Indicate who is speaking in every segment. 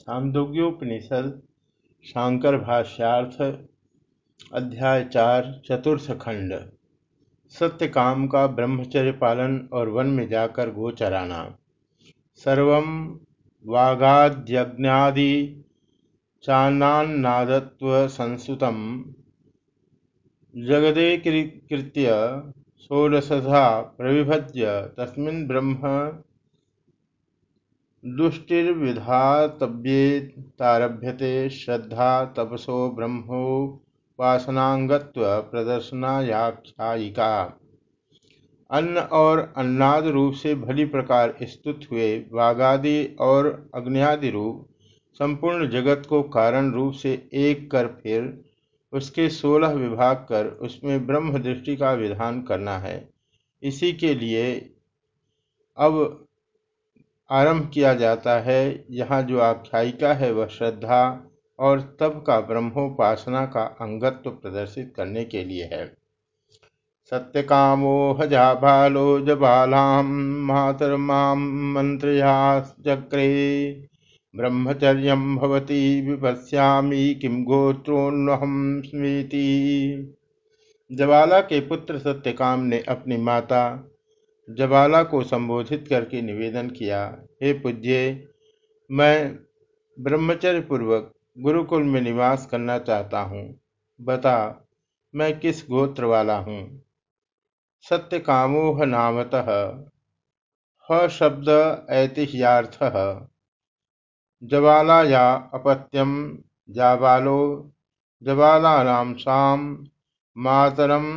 Speaker 1: छांदोग्योपनिषद शांकर भाष्यार्थ अध्याय चार, चतुर्थ खंड। सत्य काम का ब्रह्मचर्य पालन और वन में जाकर गो चराना सर्व वागाद्यज्ञादि चान्नादत्व संसुत जगदेकृत्य षोडशधा प्रविभज्य, तस्मिन् ब्रह्म दुष्टिर्विधातव्येतारभ्यते श्रद्धा तपसो ब्रह्मोपासनांगत्व प्रदर्शनाख्यायिका अन्न और अन्नाद रूप से भली प्रकार स्तुत हुए, वागादि और अग्नियादि रूप, संपूर्ण जगत को कारण रूप से एक कर फिर उसके सोलह विभाग कर उसमें ब्रह्म दृष्टि का विधान करना है। इसी के लिए अब आरंभ किया जाता है। यहाँ जो आख्यायिका है, वह श्रद्धा और तप का ब्रह्मोपासना का अंगत्व प्रदर्शित करने के लिए है। सत्य कामो हजा बालो जबालाम मंत्रया चक्रे ब्रह्मचर्य भवती विपश्यामी किम गोत्रोन्वहम स्मृति। जबाला के पुत्र सत्यकाम ने अपनी माता जबाला को संबोधित करके निवेदन किया हे पूज्य, मैं ब्रह्मचर्य पूर्वक गुरुकुल में निवास करना चाहता हूँ। बता, मैं किस गोत्र वाला हूँ? सत्य कामोह नामतः, ह शब्द ऐतिह्यार्थ जबाला या अपत्यम जाबालो जबालानाम साम मातरम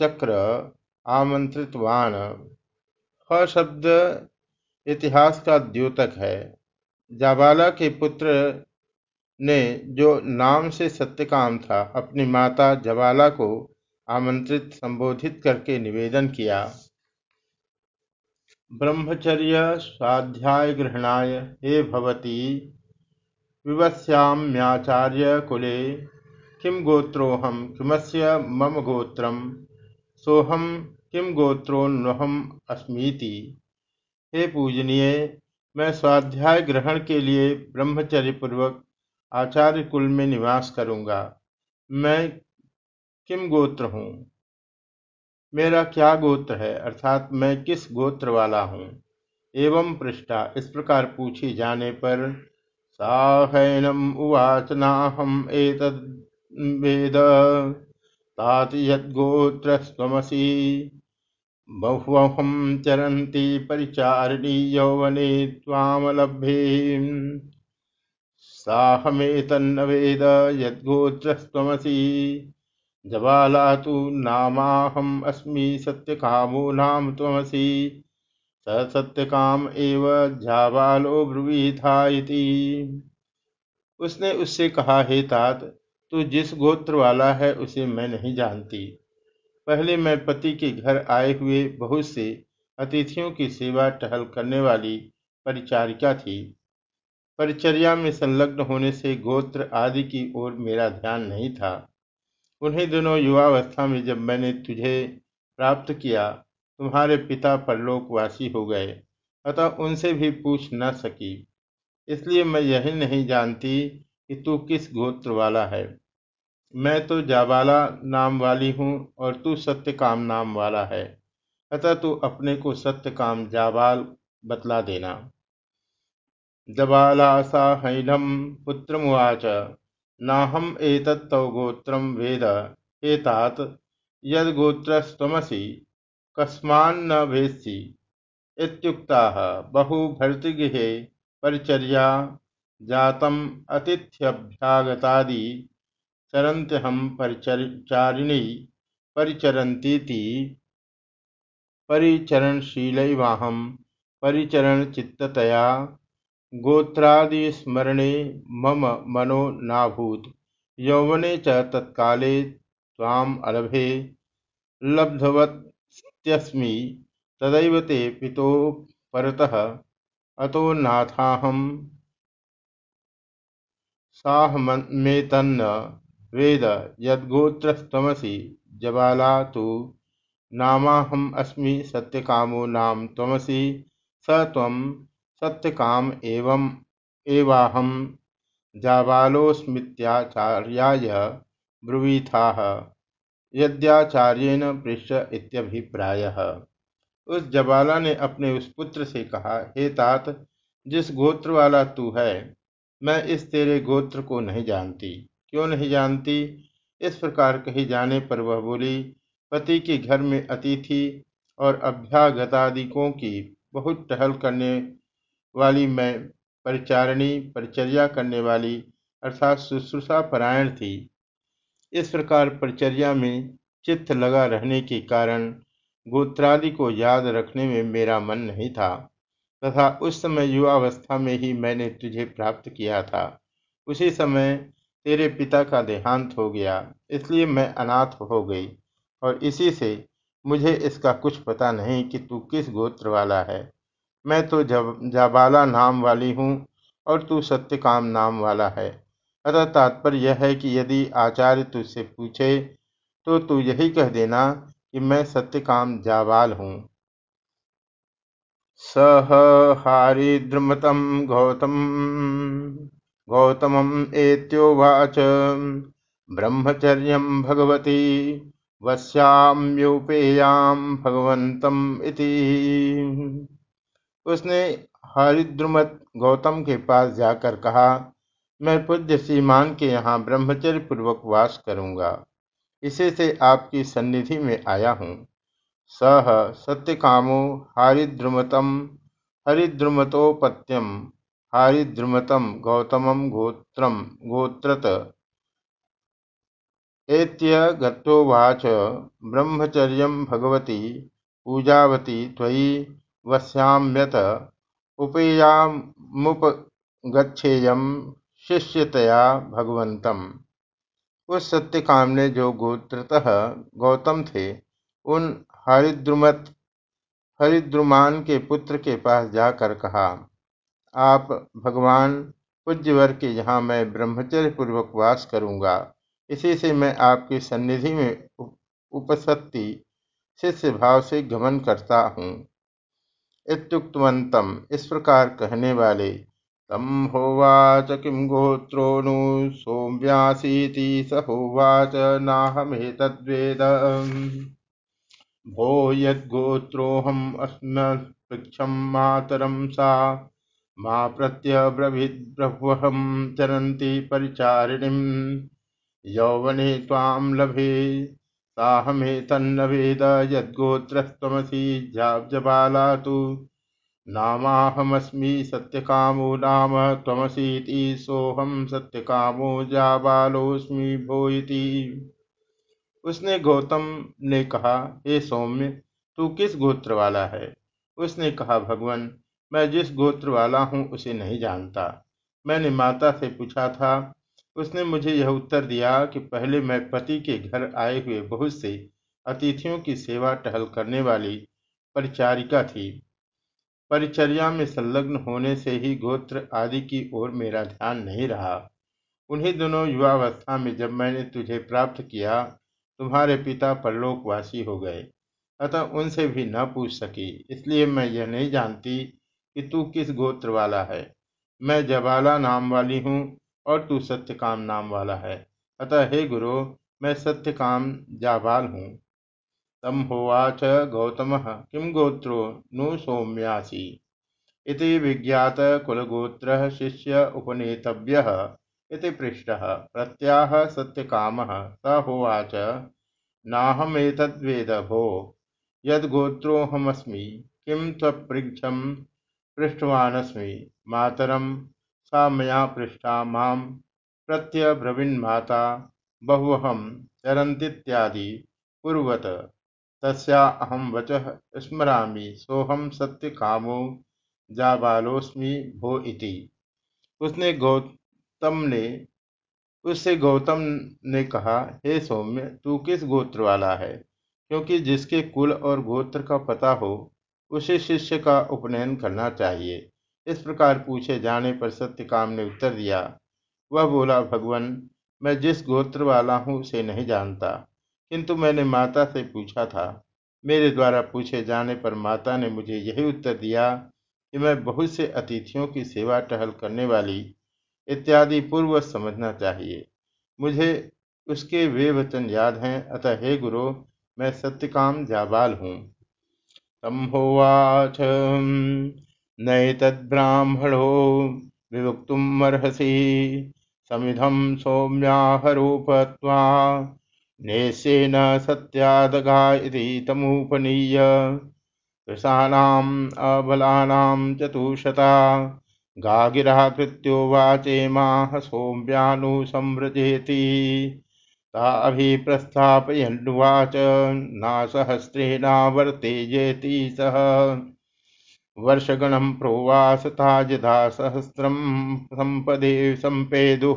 Speaker 1: चक्र आमंत्रितवान ह शब्द इतिहास का द्योतक है। जाबाला के पुत्र ने जो नाम से सत्यकाम था, अपनी माता जबाला को आमंत्रित, संबोधित करके निवेदन किया। ब्रह्मचर्य स्वाध्याय ग्रहणाय, हे भवती, विवस्याम्याचार्य कुले किम गोत्रोहम किमस्य मम गोत्रम सोहम किम गोत्रोन्वहम अस्मीति? हे पूजनीय, मैं स्वाध्याय ग्रहण के लिए ब्रह्मचर्य पूर्वक आचार्य कुल में निवास करूँगा। मैं किम गोत्र हूँ? मेरा क्या गोत्र है? अर्थात मैं किस गोत्र वाला हूँ? एवं पृष्ठा, इस प्रकार पूछे जाने पर, साहैनम उवाच नाहम एतद वेद, तात यद्गोत्रस्त्वमसि। बहुहम चरन्ति परिचारिणी यौवने त्वामलभ्ये साहमेतन्न वेद यद्गोत्रस्त्वमसि। जबाला तु नामाहम अस्मि सत्यकामो नाम त्वमसि। स सत्यकाम एव झाबालो ब्रुवीथा उसने उससे कहा, हे तात, तू जिस गोत्र वाला है, उसे मैं नहीं जानती। पहले मैं पति के घर आए हुए बहुत से अतिथियों की सेवा टहल करने वाली परिचारिका थी। परिचर्या में संलग्न होने से गोत्र आदि की ओर मेरा ध्यान नहीं था। उन्हीं दिनों युवावस्था में जब मैंने तुझे प्राप्त किया, तुम्हारे पिता परलोकवासी हो गए, अतः उनसे भी पूछ न सकी। इसलिए मैं यही नहीं जानती कि तू किस गोत्र वाला है। मैं तो जाबाला नाम वाली हूँ और तू सत्यकाम नाम वाला है। अतः तू अपने को सत्यकाम जाबाल बतला देना। जबाला हैनम पुत्रमुवाच नाहम एतत्तव गोत्रम वेद। एतात यदगोत्रस्तमसि कस्मान्न वेत्सि। इत्युक्ता बहु भर्तृगृहे परिचर्या जातम अतिथ्यभ्यागतादि चरन्त्यहम परिचारिणी परिचरन्तीति। परिचरणशीलैवाहं परिचरणचित्ततया। गोत्रादिस्मरणे मम मनो नाभूत यौवने च तत्काले त्वाम् अलभे। लब्धवत्यस्मि। तदैव ते पितो परतः अतो नाथाहम साहमेतन्न वेद यद्गोत्रस्त्वमसि जबाला तो नामाहम अस्मि सत्यकामो नाम त्वमसि स त्वं सत्यकाम एवं एवाहम जाबालोस्मित्याचार्याय ब्रुवीथाह यद्याचार्येण पृष्ठ इत्यभिप्रायः। उस जबाला ने अपने उस पुत्र से कहा, हे तात, जिस गोत्र वाला तू है, मैं इस तेरे गोत्र को नहीं जानती। क्यों नहीं जानती? इस प्रकार कही जाने पर वह बोली, पति के घर में अतिथि और अभ्यागतादिकों की बहुत टहल करने वाली मैं परिचारिणी, परिचर्या करने वाली, अर्थात शुश्रूषा परायण थी। इस प्रकार परिचर्या में चित्त लगा रहने के कारण गोत्रादि को याद रखने में मेरा मन नहीं था, तथा उस समय युवावस्था में ही मैंने तुझे प्राप्त किया था। उसी समय तेरे पिता का देहांत हो गया, इसलिए मैं अनाथ हो गई। और इसी से मुझे इसका कुछ पता नहीं कि तू किस गोत्र वाला है। मैं तो जब, जाबाला नाम वाली हूँ और तू सत्यकाम नाम वाला है। अतः तात्पर्य यह है कि यदि आचार्य तुझसे पूछे तो तू यही कह देना कि मैं सत्यकाम जाबाल हूँ। सह हारिद्रमतं गौतम। गौतमम् एत्योवाच। ब्रह्मचर्य भगवती वश्याम्युपेयाम भगवंतम इति। उसने हरिद्रुमत गौतम के पास जाकर कहा, मैं पूज्य सीमान के यहाँ ब्रह्मचर्य पूर्वक वास करूँगा। इसी से आपकी सन्निधि में आया हूँ। सह सत्यकामो हारिद्रुमतम, हरिद्रुमतोपत्यम। हारिद्रुमतम गौतमम गोत्रम गोत्रत। एत्यगतोवाच ब्रह्मचर्य भगवती, पूजावती त्वयि वश्याम्यत उपेयामुपगछेयम शिष्यतया भगवंतम उस सत्यकाम ने जो गोत्रतः गौतम थे, उन हरिद्रुमत, हरिद्रुमान के पुत्र के पास जाकर कहा आप भगवान पूज्यवर के यहाँ मैं ब्रह्मचर्य पूर्वक वास करूँगा, इसी से मैं आपकी सन्निधि में उपसत्ति, शिष्य भाव से गमन करता हूँ। इत्युक्तवंतम इस प्रकार कहने वाले तम होवाच किम गोत्रो नु सोम्यासीति स होवाच नाहमेतद्वेद भो यद्गोत्रोऽहम् अस्मत्पृच्छं मातरं सा मा प्रत्यब्रवीद्बह्वहं चरंती परिचारिणीं। यौवने त्वां लभे साहमेतन्न वेद यद्गोत्रस्त्वमसि जबाला तु नामाहमस्मि सत्यकामो नाम त्वमसीति, सोऽहं सत्यकामो जाबालोऽस्मि भो इति उसने गौतम ने कहा, हे सौम्य, तू किस गोत्र वाला है? उसने कहा, भगवान मैं जिस गोत्र वाला हूँ, उसे नहीं जानता। मैंने माता से पूछा था। उसने मुझे यह उत्तर दिया कि पहले मैं पति के घर आए हुए बहुत से अतिथियों की सेवा टहल करने वाली परिचारिका थी। परिचर्या में संलग्न होने से ही गोत्र आदि की ओर मेरा ध्यान नहीं रहा। उन्हीं दोनों युवावस्था में जब मैंने तुझे प्राप्त किया, तुम्हारे पिता परलोकवासी हो गए। अतः उनसे भी न पूछ सकी, इसलिए मैं यह नहीं जानती कि तू किस गोत्र वाला है? मैं जबाला नाम वाली हूँ और तू सत्यकाम नाम वाला है। अतः हे गुरु, मैं सत्यकाम जाबाल हूँ। तम होवाच गौतम। किम गोत्रो? नु सौम्यासी। इति विज्ञात कुलगोत्र शिष्य उपनेतव्य। पृष्टः। प्रत्याह सत्यकामः। स होवाच। नाहमेतद्वेद भो यद्गोत्रोऽहमस्मि। किं त्वपृच्छं पृष्टवानस्मि मातरं सा मया पृष्टा माँ प्रत्यब्रवीन्माता, बहुवहं चरन्तीत्यादि कुर्वत। तस्या अहं वचः स्मरामि, सोऽहं सत्यकामो जाबालोऽस्मि भो इति। उसने गौतम ने उससे गौतम ने कहा, हे सौम्य, तू किस गोत्र वाला है? क्योंकि जिसके कुल और गोत्र का पता हो उसे शिष्य का उपनयन करना चाहिए। इस प्रकार पूछे जाने पर सत्यकाम ने उत्तर दिया, वह बोला, भगवान, मैं जिस गोत्र वाला हूँ उसे नहीं जानता, किंतु मैंने माता से पूछा था। मेरे द्वारा पूछे जाने पर माता ने मुझे यही उत्तर दिया कि मैं बहुत से अतिथियों की सेवा टहल करने वाली इत्यादि पूर्व समझना चाहिए। मुझे उसके वे वचन याद हैं। अतः हे गुरु, मैं सत्यकाम जाबाल हूँ। तम होवाच। नैतद्ब्राह्मणो विमुक्तुमर्हसि समिधम सौम्याहरोपत्वा नेश्येन सत्यादगा इति तमुपनीय। कृशानाम् अबलानां चतुशता गागिरा कृत्योवाचेमाह सौम्यानुसम्व्रजेति ता अभिप्रस्थापयन्नुवाच नासहस्रेणावर्तेजेति सह वर्षगणं प्रोवास ताजधा सहस्रम संपदे संपेदु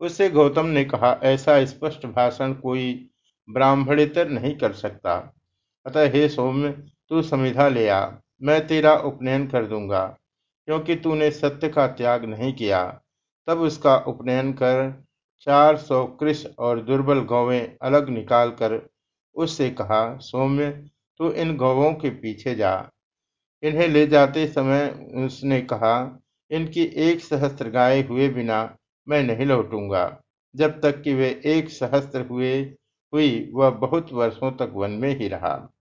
Speaker 1: उससे गौतम ने कहा, ऐसा स्पष्ट भाषण कोई ब्राह्मणेतर नहीं कर सकता। अतः, हे सौम्य, तू समिधा ले आ, मैं तेरा उपनयन कर दूँगा। क्योंकि तूने सत्य का त्याग नहीं किया, तब उसका उपनयन कर चार सौ कृष और दुर्बल गौवें अलग निकालकर उससे कहा, सौम्य, तू इन गौवों के पीछे जा। इन्हें ले जाते समय उसने कहा, इनकी एक सहस्त्र गाय हुए बिना मैं नहीं लौटूँगा। जब तक कि वे एक सहस्त्र हुए, हुई वह बहुत वर्षों तक वन में ही रहा।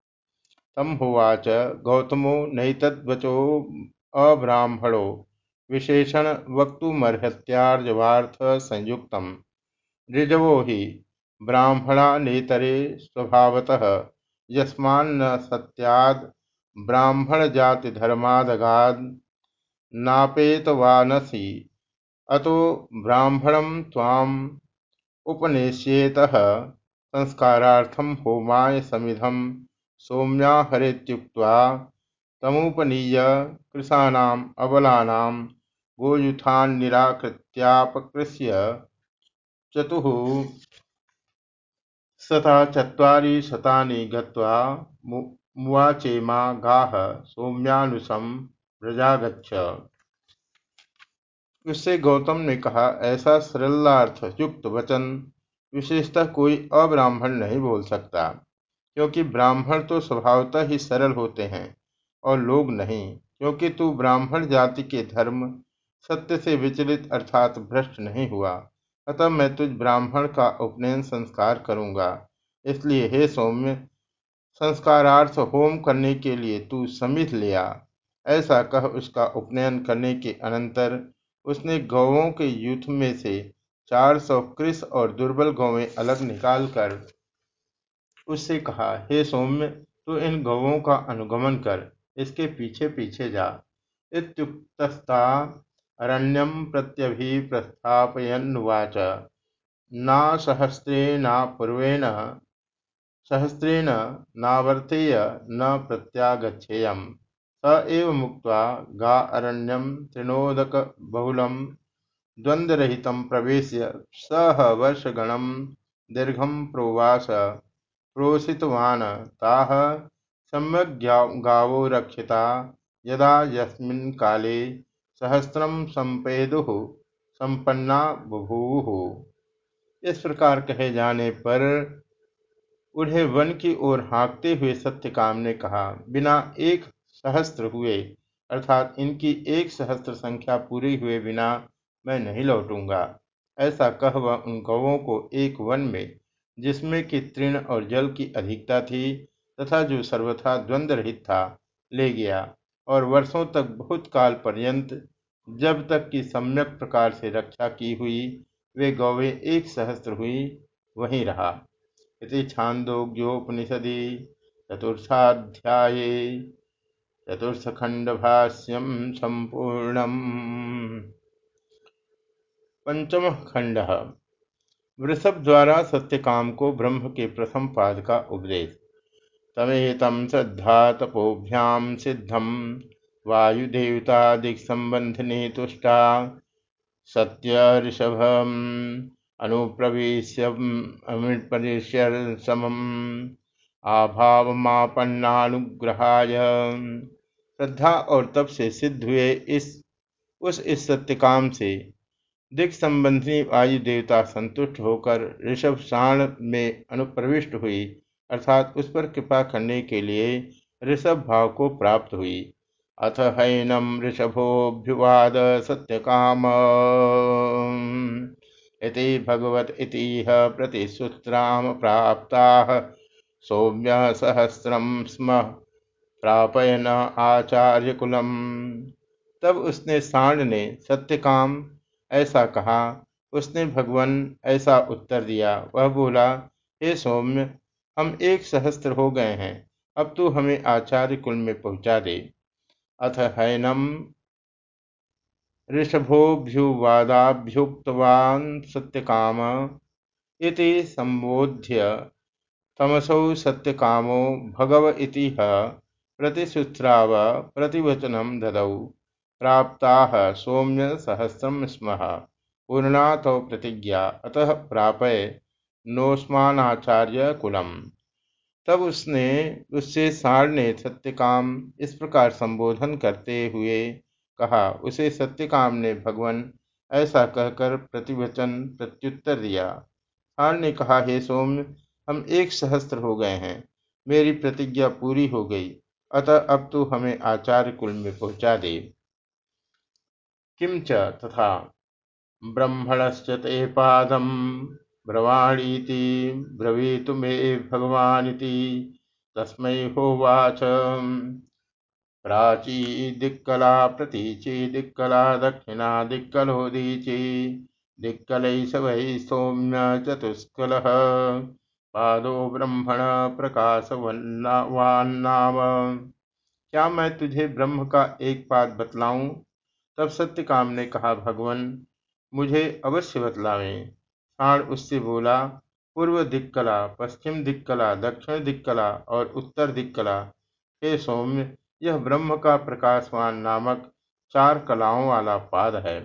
Speaker 1: तम होवाच, गौतमो नैतद्वचो अब्राह्मणो। विशेषण वक्तुमर्हत्यार्जवार्थ संयुक्तम। ऋजवो हि। ब्राह्मणानेतरे स्वभावतः। यस्मान्न सत्याद ब्राह्मण जाति धर्मादगाद नापेतवानसि। अतो ब्राह्मणं त्वाम् उपनेष्येतः संस्कारार्थं होमाय समिधम सौम्या सौम्याहरेत्युक्त्वा तमुपनीय कृशानाम् अबलानां गोयुथान्निराकृत्यापकृष्य चतुः। शता चत्वारि शतानि गत्वा मुवाचेमा गाः सौम्यानुसं व्रजागच्छ उससे गौतम ने कहा, ऐसा सरलार्थ युक्त वचन विशेषतः कोई अब्राह्मण नहीं बोल सकता, क्योंकि ब्राह्मण तो स्वभावतः ही सरल होते हैं और लोग नहीं, क्योंकि तू ब्राह्मण जाति के धर्म सत्य से विचलित अर्थात भ्रष्ट नहीं हुआ। अतः मैं तुझ ब्राह्मण का उपनयन संस्कार करूँगा। इसलिए हे सौम्य, संस्कारार्थ होम करने के लिए तू समिध ले आ। ऐसा कह उसका उपनयन करने के अनंतर उसने गौवों के यूथ में से चार सौ कृष और दुर्बल गौवें अलग निकालकर उससे कहा, हे सौम्य, तू इन गौवों का अनुगमन कर, इसके पीछे पीछे जा। इत्युक्तस्ता अरण्यम प्रत्यभिप्रस्थापयन्नुवाच। ना सहस्रेण नावर्तेय न प्रत्यागच्छेयम्। स एव मुक्त्वा गा अरण्यं तृणोदकबहुलं द्वन्द्वरहितं प्रवेश्य सः वर्षगणं दीर्घं प्रोवास प्रोषितवान् ताः सम्यग्गावो रक्षिता यदा यस्मिन् काले सहस्रं संपेदुः संपन्ना बभूवुः इस प्रकार कहे जाने पर उन्हें वन की ओर हाँकते हुए सत्यकाम ने कहा, बिना एक सहस्त्र हुए, अर्थात इनकी एक सहस्त्र संख्या पूरी हुए बिना मैं नहीं लौटूँगा। ऐसा कह वह उन गौवों को एक वन में, जिसमें कि तृण और जल की अधिकता थी, तथा जो सर्वथा द्वंद्व रहित था, ले गया। और वर्षों तक बहुत काल पर्यंत जब तक कि सम्यक प्रकार से रक्षा की हुई, वे गौवें एक सहस्त्र हुई, वहीं रहा। इति छांदोग्योपनिषदि चतुर्थाध्याये चतुर्थखंडभाष्यम संपूर्णम पंचम खंड वृषभ द्वारा सत्यकाम को ब्रह्म के प्रथम पाद का उपदेश। तमेतम श्रद्धा तपोभ्याम सिद्धम वायुदेवता दिक्संबंधिनी तुष्टा सत्य ऋषभम अनुप्रवेश्य समम श्रद्धा और तप से सिद्ध हुए इस, उस इस सत्यकाम से दिक संबंधी वायु देवता संतुष्ट होकर ऋषभ साण में अनुप्रविष्ट हुई। अर्थात उस पर कृपा करने के लिए ऋषभ भाव को प्राप्त हुई। अथ हैनम ऋषभोभ्युवाद सत्यकाम। इति भगवत इतिह प्रतिसूत्राम प्राप्ताः सौम्य सहस्रम स्म प्रापयन आचार्य कुलम तब उसने सांड ने सत्यकाम ऐसा कहा, उसने भगवान ऐसा उत्तर दिया। वह बोला, हे सौम्य हम एक सहस्त्र हो गए हैं, अब तू हमें आचार्य कुल में पहुँचा दे। अथ हैनम ऋषभोभ्युवादाभ्युक्तवान् सत्यकाम। इति संबोध्य तमसौ सत्यकामो भगव इति प्रतिशुश्राव प्रतिवचनं ददौ। प्राप्ताः सौम्य सहस्रम स्म। पूर्णा तो प्रतिज्ञा अतः प्रापय। नोस्मानाचार्य कुलम। तब उसने उससे सार ने सत्यकाम इस प्रकार संबोधन करते हुए कहा, उसे सत्यकाम ने भगवान ऐसा कहकर प्रतिवचन प्रत्युत्तर दिया। सार ने कहा, हे सोम्य, हम एक सहस्त्र हो गए हैं। मेरी प्रतिज्ञा पूरी हो गई। अतः अब तू हमें आचार्य कुल में पहुँचा दे। किंच तथा ब्रह्मणश्च ते पादम। ब्रवाणीति, ब्रवीतु मे भगवानिति, तस्मै होवाच। प्राची दिक्कला प्रतीची, दिक्कला दक्षिणा दिक्कलोदीची दिक्कलैष वै सौम्य चतुष्कलः। पादो ब्रह्मण प्रकाशवान्नाम क्या मैं तुझे ब्रह्म का एक पाद बतलाऊं? तब सत्यकाम ने कहा, भगवान, मुझे अवश्य बतलावें। साण उससे बोला, पूर्व दिक्कला पश्चिम दिक्कला दक्षिण दिक्कला और उत्तर दिक्कला हे सौम्य, यह ब्रह्म का प्रकाशवान नामक चार कलाओं वाला पाद है।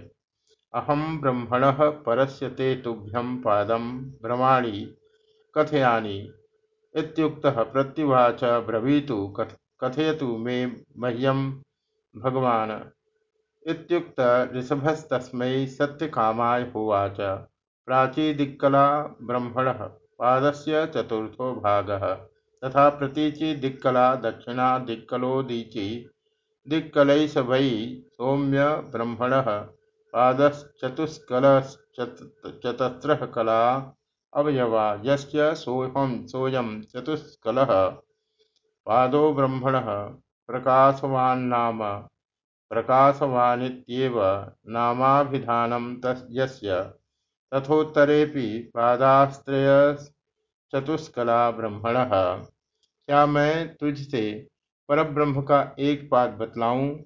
Speaker 1: अहम ब्रह्मण परस्य ते तुभ्यम पादम ब्रह्माणी कथयानी इत्युक्तः प्रत्युवाच ब्रवीतु कथयतु मे मह्यम भगवान। इत्युक्त ऋषभस्तस्मै सत्यकामाय होवाच प्राचीदिक्कला ब्रह्मण पादस्य चतुर्थो भागः। तथा प्रतीचि दिक्कला दक्षिणा दिक्कलोदीचि दिक्कलैष वै सौम्य ब्रह्मण पादश्चतुष्कलश्चतस्रः कला अवयवा। यस्य सोऽहं सोऽयं चतुष्कलः पादो ब्रह्मणः प्रकाशवान्नाम प्रकाशवानित्येव नामाभिधानं यस्य तथोत्तरेऽपि पादास्त्रयश्चतुष्कला ब्रह्मणः। क्या मैं तुझसे परब्रह्म का एक पाद बतलाऊं?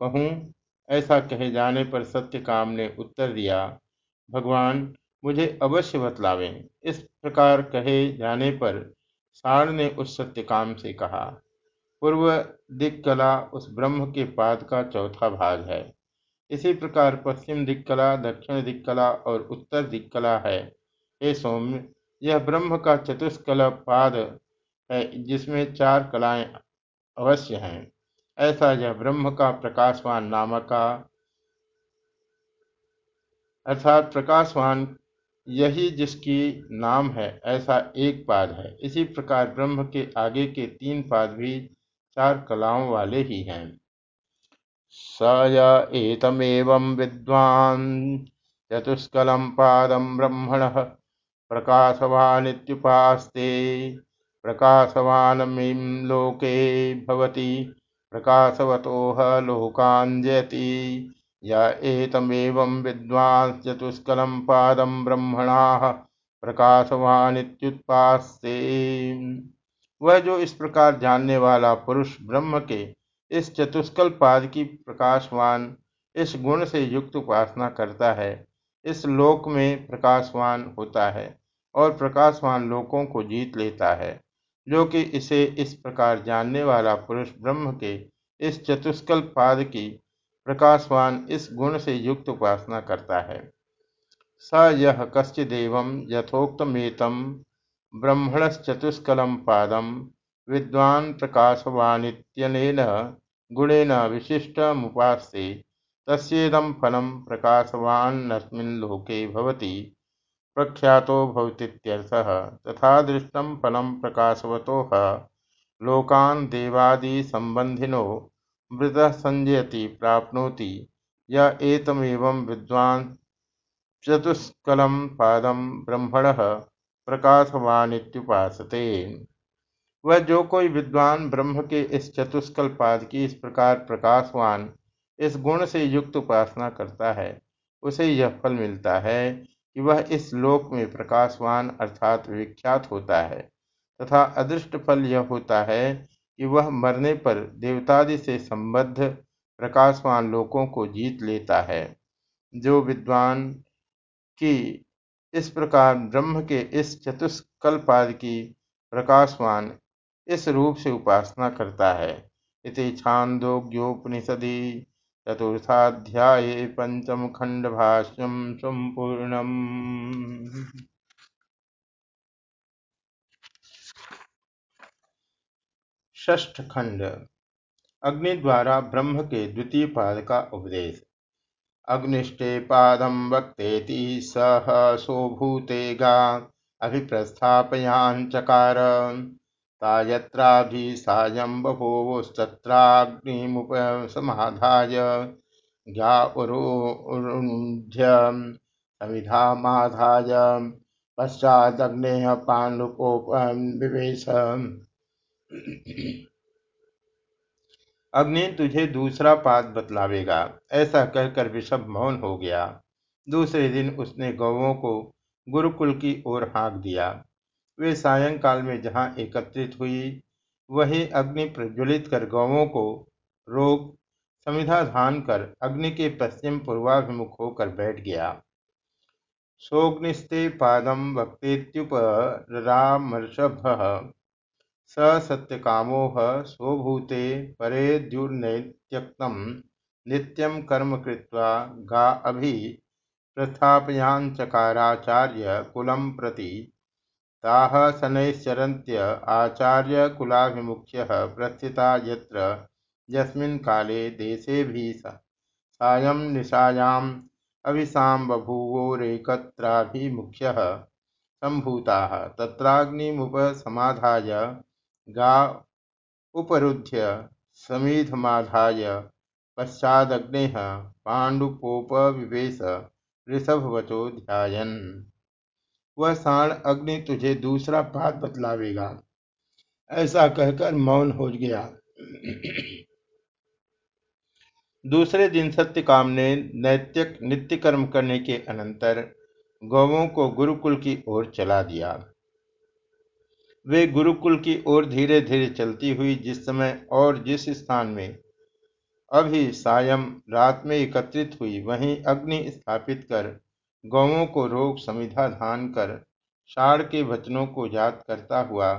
Speaker 1: कहूँ, ऐसा कहे जाने पर सत्य काम ने उत्तर दिया, भगवान, मुझे अवश्य बतलावें। इस प्रकार कहे जाने पर साण ने उस सत्य काम से कहा, पूर्व दिक्कला उस ब्रह्म के पाद का चौथा भाग है। इसी प्रकार पश्चिम दिक्कला, दक्षिण दिक्कला और उत्तर दिक्कला है। हे सौम्य, यह ब्रह्म का चतुष्कला पाद है, जिसमें चार कलाएँ अवश्य हैं। ऐसा यह ब्रह्म का प्रकाशवान नामका अर्थात प्रकाशवान यही जिसकी नाम है, ऐसा एक पाद है। इसी प्रकार ब्रह्म के आगे के तीन पाद भी चार कलाओं वाले ही हैं। स एतमेव विद्वान्। चतुष्कलम पादम ब्रह्मण प्रकाशवानित्युपास्ते। प्रकाशवानमीं लोके भवति। प्रकाशवतोह लोकाञ्जयति य एतमेवं विद्वांश्चतुष्कलं पादं ब्रह्मणाः प्रकाशवानित्युत्पास्ते वह जो इस प्रकार जानने वाला पुरुष ब्रह्म के इस चतुष्कल पाद की प्रकाशवान इस गुण से युक्त उपासना करता है। इस लोक में प्रकाशवान होता है और प्रकाशवान लोकों को जीत लेता है, जो कि इसे इस प्रकार जानने वाला पुरुष ब्रह्म के इस चतुष्कल पाद की प्रकाशवान इस गुण से युक्त उपासना करता है। स यह कश्चिदेव यथोक्तमेतम ब्रह्मणश्चतुष्कलम पादम विद्वान प्रकाशवानित्यनेन गुणेन तस्ेदम फलम प्रकाशवान्नस्मिन् लोके भवति। प्रख्यातो तथा दृष्टं फलं प्रकाशवतोः लोकान् देवादिसम्बन्धिनो मृत संजयति प्राप्नोति। य एतमेवं विद्वान् चतुष्कलं पादम ब्रह्मण प्रकाशवानित्युपासते। वह जो कोई विद्वान ब्रह्म के इस चतुष्कल पाद की इस प्रकार प्रकाशवान, इस गुण से युक्त उपासना करता है, उसे यह फल मिलता है कि वह इस लोक में प्रकाशवान अर्थात विख्यात होता है। तथा अदृष्ट फल यह होता है कि वह मरने पर देवतादि से संबद्ध प्रकाशवान लोकों को जीत लेता है। जो विद्वान की इस प्रकार ब्रह्म के इस चतुष्कल्पाद की प्रकाशवान इस रूप से उपासना करता है। इति छांदोग्योपनिषदि चतुर्थाध्याय पंचम खंड भाष्यम संपूर्णम। ष्ठ खंड। अग्नि द्वारा ब्रह्म के द्वितीय पाद का उपदेश। अग्निष्टे पादम वक्तेति सह सोभूते गा अभिप्रस्थापयाचकार तायत्राभिसायं बभूवस्तत्राग्निमुपसमाधाय ज्ञा उरुन्ध्य समिधामाधाय पश्चादग्नेः पाण्डुकोपविवेश अग्नि तुझे दूसरा पाद बतलावेगा, ऐसा कहकर विषभ मौन हो गया। दूसरे दिन उसने गौवों को गुरुकुल की ओर हाँक दिया। वे सायंकाल में जहाँ एकत्रित हुई, वही अग्नि प्रज्वलित कर गौवों को रोग समिधा धान कर अग्नि के पश्चिम पूर्वाभिमुख होकर बैठ गया। सोग्निस्ते पादम वक्तेत्युप रामर्षभ स सत्यकामोह स्वभूते परेद्युर्नैत्यक्तं नित्यं कर्म कृत्वा गा अभि प्रस्थापयाञ्चकाराचार्य कुलं प्रति ताः शनैश्चरन्त्य आचार्यकुलाभिमुख्यः प्रस्थिता यत्र यस्मिन् काले देशेभिः सायं निशायाम् अभिसां बभूवोरेकत्राभिमुख्यः सम्भूताः। तत्राग्निमुपसमाधाय गा उपरुध्य समीधमाधाय पश्चादग्ने पाण्डुपोपविवेश ऋषभवचो ध्यायन वह साण अग्नि तुझे दूसरा पाद बतलावेगा। ऐसा कहकर मौन हो गया। दूसरे दिन सत्यकाम ने नैत्यक नित्य कर्म करने के अनंतर गौवों को गुरुकुल की ओर चला दिया। वे गुरुकुल की ओर धीरे धीरे चलती हुई जिस समय और जिस स्थान में अभी सायं रात में एकत्रित हुई, वहीं अग्नि स्थापित कर गौवों को रोग समिधा धान कर साड़ के वचनों को याद करता हुआ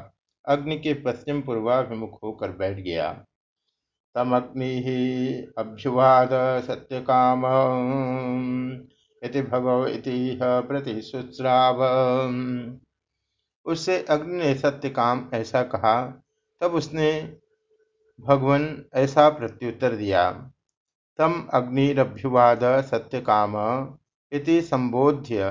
Speaker 1: अग्नि के पश्चिम पूर्वाभिमुख होकर बैठ गया। तमग्नि अभ्युवाद सत्य काम भगव इति प्रतिशुश्राव उससे अग्नि ने सत्य काम ऐसा कहा, तब उसने भगवान ऐसा प्रत्युत्तर दिया, तम अग्निरभ्युवाद सत्य काम इति संबोध्य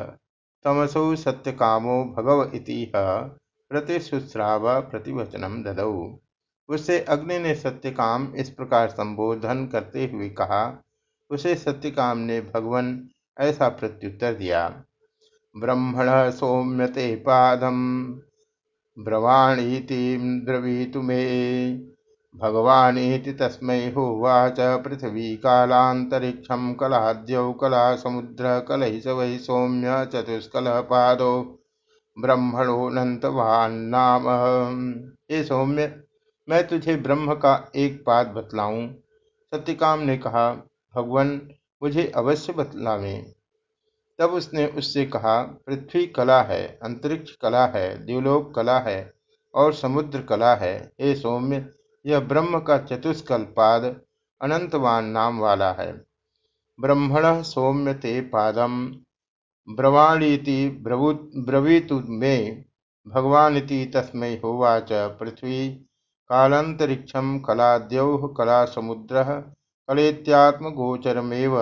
Speaker 1: तमसौ सत्य कामो भगव इति प्रतिशुश्राव प्रतिवचनम ददौ। उससे अग्नि ने सत्य काम इस प्रकार संबोधन करते हुए कहा, उसे सत्यकाम ने भगवन ऐसा प्रत्युत्तर दिया, ब्रह्मण सौम्यते पादम ब्रवाणीति द्रवीतु मे। भगवानीति तस्मै होवाच पृथ्वी कालान्तरिक्षं कलाद्यौ कलासमुद्र कलहि स वै सौम्य चतुष्कलः पादो ब्रह्मणोऽनन्तवान्नाम। हे सौम्य, मैं तुझे ब्रह्म का एक पाद बतलाऊं। सत्यकाम ने कहा, भगवान, मुझे अवश्य बतलावें। तब उसने उससे कहा, पृथ्वी कला है, अंतरिक्ष कला है, द्युलोक कला है और समुद्र कला है। हे सौम्य यह ब्रह्म का चतुष्कल पाद अनंतवान नाम वाला है। ब्रह्मण सौम्य ते पादम ब्रवाणीति ब्रवीतु में भगवानिति तस्मै होवाच पृथ्वी कालांतरिक्षम कलाद्यौ कला समुद्र कलेत्यात्मगोचरमेव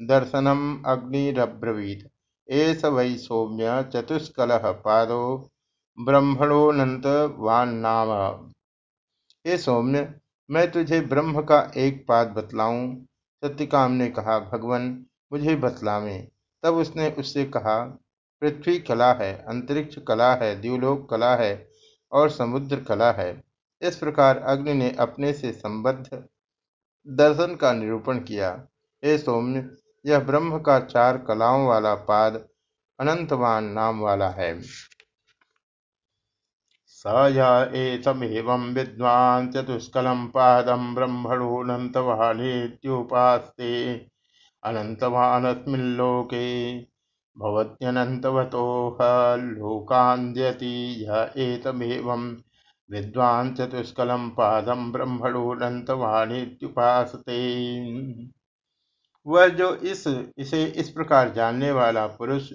Speaker 1: दर्शनम अग्निरब्रवीत। एस वै सौम्य चतुष्कल पादो ब्रह्मणोऽनंतवान्नाम हे सौम्य, मैं तुझे ब्रह्म का एक पाद बतलाऊं। सत्यकाम ने कहा, भगवान, मुझे बतलावे। तब उसने उससे कहा, पृथ्वी कला है, अंतरिक्ष कला है, द्यूलोक कला है और समुद्र कला है। इस प्रकार अग्नि ने अपने से संबद्ध दर्शन का निरूपण किया। हे सौम्य, यह ब्रह्म का चार कलाओं वाला पाद अनंतवान नाम वाला है। स एतमेवं विद्वान् चतुष्कलं पादं ब्रह्मणोऽनन्तवानेत्युपास्ते। अनन्तवानस्मिल्लोके भवत्यनन्तवतोह लोकान्द्यति य एतमेवं विद्वान् चतुष्कलं पादं वह जो इस, इसे इस प्रकार जानने वाला पुरुष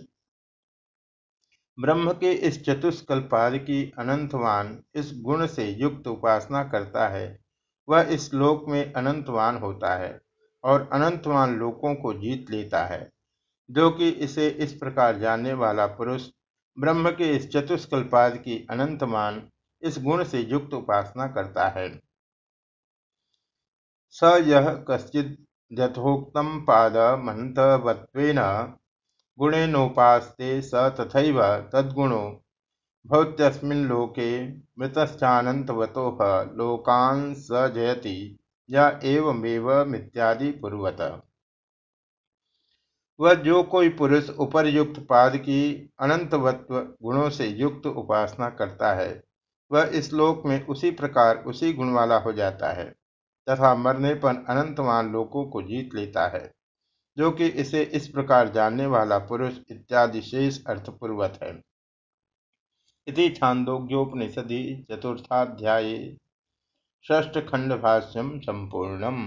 Speaker 1: ब्रह्म के इस चतुष्कल पाद की अनंतवान इस गुण से युक्त उपासना करता है, वह इस लोक में अनंतवान होता है और अनंतवान लोकों को जीत लेता है। जो कि इसे इस प्रकार जानने वाला पुरुष ब्रह्म के इस चतुष्कल पाद की अनंतमान इस गुण से युक्त उपासना करता है। स यह कश्चित यथोक्तम पाद मंतवत्वेन गुणेनोपास्ते स तथैव तद्गुणो। भवत्यस्मिल्लोके मृतश्चानन्तवतोह लोकान् स जयति, या एवमेवमित्यादि पूर्वत वह जो कोई पुरुष उपरयुक्त पाद की अनंतवत्व गुणों से युक्त उपासना करता है, वह इस लोक में उसी प्रकार उसी गुण वाला हो जाता है, तथा मरने पर अनंतमान लोकों को जीत लेता है। जो कि इसे इस प्रकार जानने वाला पुरुष इत्यादि शेष अर्थपूर्वत है। इति छांदोग्योपनिषदि चतुर्थाध्याय षष्ठ खंड भाष्यम संपूर्णम।